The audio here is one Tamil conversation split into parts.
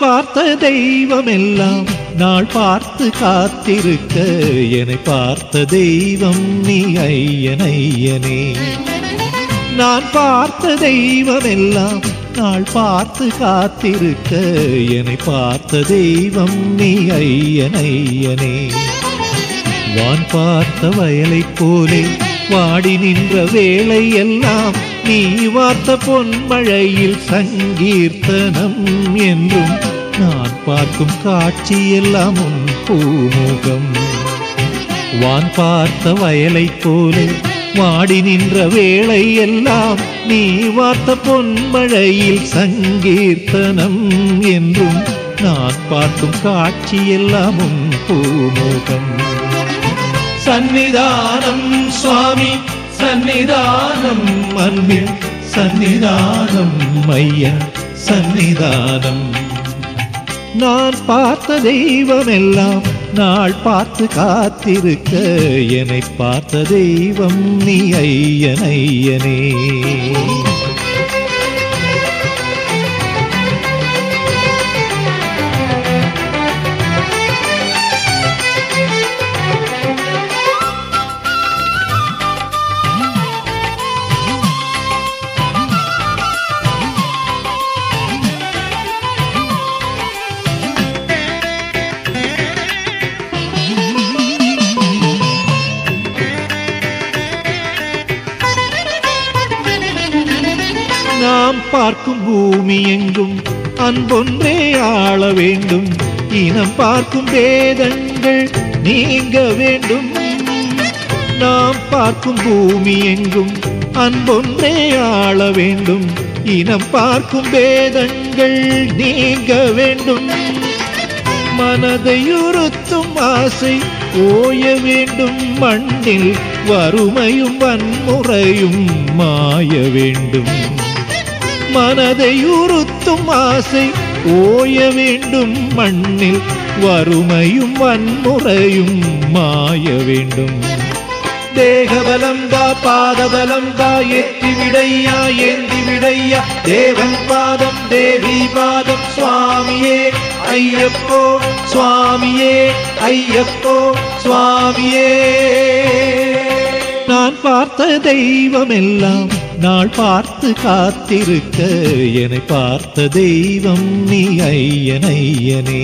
பார்த்த தெய்வமெல்லாம் நாள் பார்த்து காத்திருக்க. என்னை பார்த்த தெய்வம் நீ ஐயன் ஐயனே. நான் பார்த்த தெய்வமெல்லாம் நாள் பார்த்து காத்திருக்க. என்னை பார்த்த தெய்வம் நீ ஐயன் ஐயனே. வான் பார்த்த வயலைப் போலே வாடி நின்ற வேளை எல்லாம் நீ வார்த்த பொன்மழையில் சங்கீர்த்தனம் என்றும் நான் பார்க்கும் காட்சியெல்லாம் உன் பூமுகம். வான் பார்த்த வயலை போல வாடி நின்ற வேளை எல்லாம் நீ வார்த்த பொன்மழையில் சங்கீர்த்தனம் என்றும் நான் பார்க்கும் காட்சியெல்லாம் உன் பூமுகம். சன்னிதானம் சுவாமி சந்நிதானம் அன்பின் சந்நிதானம் ஐயா சந்நிதானம். நான் பார்த்த தெய்வமெல்லாம் நாள் பார்த்து காத்திருக்க என்னை பார்த்த தெய்வம் நீ ஐயன். பார்க்கும் பூமி எங்கும் அன்பொன்றே ஆள வேண்டும். இனம் பார்க்கும் வேதங்கள் நீங்க வேண்டும். நாம் பார்க்கும் பூமி எங்கும் அன்பொன்றே ஆள வேண்டும். இனம் பார்க்கும் வேதங்கள் நீங்க வேண்டும். மனதை உறுத்தும் ஆசை ஓய வேண்டும். மண்ணில் வறுமையும் வன்முறையும் மாய வேண்டும். மனதை உறுத்தும் ஆசை ஓய வேண்டும் மண்ணில் வறுமையும் வன்முறையும் மாய வேண்டும். தேகபலம் தா பாதபலம் தா எத்தி விடையா ஏந்தி விடையா தேவன் பாதம் தேவி பாதம் சுவாமியே ஐயப்போ சுவாமியே ஐயப்போ சுவாமியே. நான் பார்த்த தெய்வமெல்லாம் நாள் பார்த்து காத்திருக்க என்னை பார்த்த தெய்வம் நீ ஐயனையனே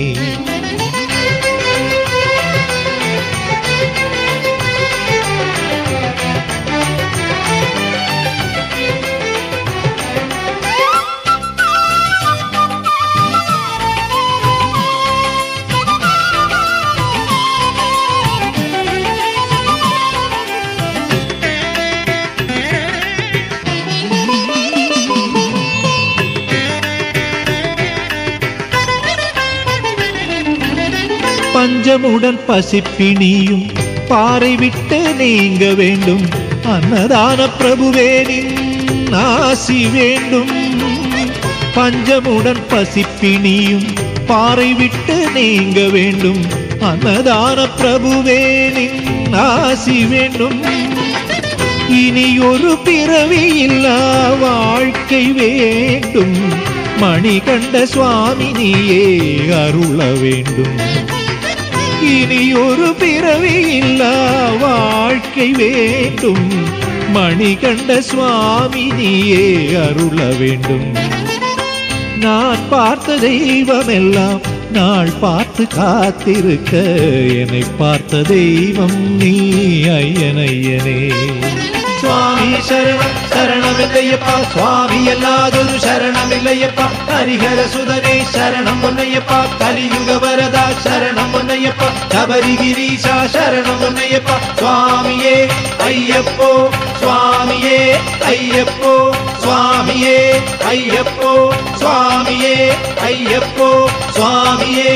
நெஞ்சமுடன் பசிப்பிணியும் பாறை விட்டு நீங்க வேண்டும். அன்னதான பிரபுவேனின் ஆசி வேண்டும். பஞ்சமுடன் பசிப்பிணியும் பாறை விட்டு நீங்க வேண்டும். அன்னதான பிரபுவேனின் ஆசி வேண்டும். இனி ஒரு பிறவி இல்லா வாழ்க்கை வேண்டும். மணிகண்ட சுவாமினியே அருள வேண்டும். இனி ஒரு பிறவி இல்லா வாழ்க்கை வேண்டும். மணிகண்ட சுவாமி நீயே அருள வேண்டும். நான் பார்த்த தெய்வம் எல்லாம் நாள் பார்த்து காத்திருக்க என்னை பார்த்த தெய்வம் நீ ஐயனையனே சுவாமி சரணம் சரணமில்லையப்பா சுவாமி அல்லாதொரு சரணமில்லையப்பா. ஹரிஹர சுதனே சரணம் பொன்னையப்பா கலியுக வரதா சரணம் பொன்னையப்பா சபரிகிரீஷா சரணம் பொன்னையப்பா சுவாமியே ஐயப்போ சுவாமியே ஐயப்போ சுவாமியே ஐயப்போ சுவாமியே ஐயப்போ சுவாமியே.